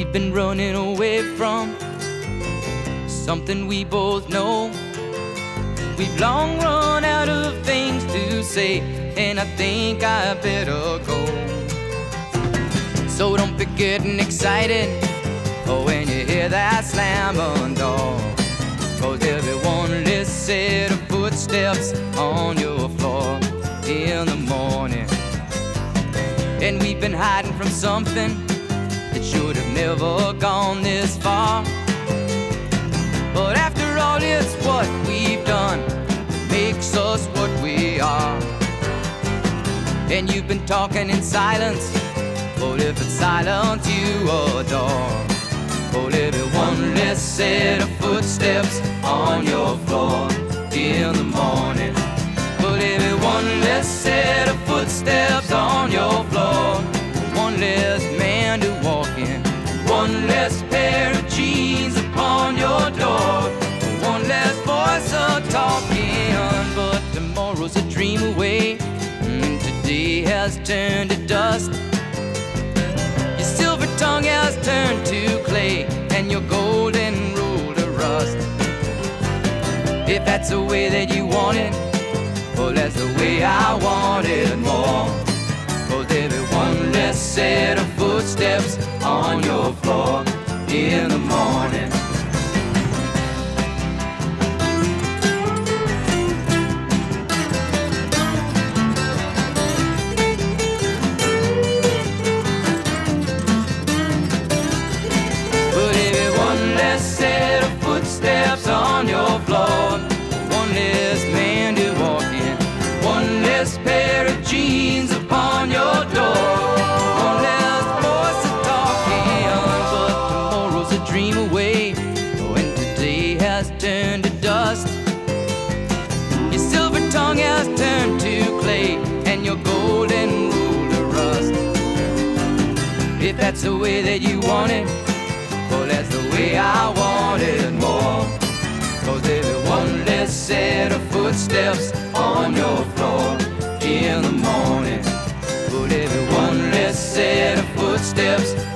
we've been running away from something we both know. We've long run out of things to say, and I think I better go. So don't be getting excited oh, when you hear that slam on door. Cause there'll be one less set of footsteps on your floor in the morning. And we've been hiding from something never gone this far. But after all, it's what we've done makes us what we are. And you've been talking in silence, but if it's silence you adore, but every one less set of footsteps less pair of jeans upon your door, one less voice a talking. But tomorrow's a dream away, and today has turned to dust. Your silver tongue has turned to clay, and your golden rule to rust. If that's the way that you want it, well, that's the way I want it more. Cause be one less set of footsteps jeans upon your door, one voice. But tomorrow's a dream away, when today has turned to dust. Your silver tongue has turned to clay, and your golden rule to rust. If that's the way that you want it. Well, that's the way I want it more. Cause there's one less set of footsteps on your floor in the morning. But every one less set of footsteps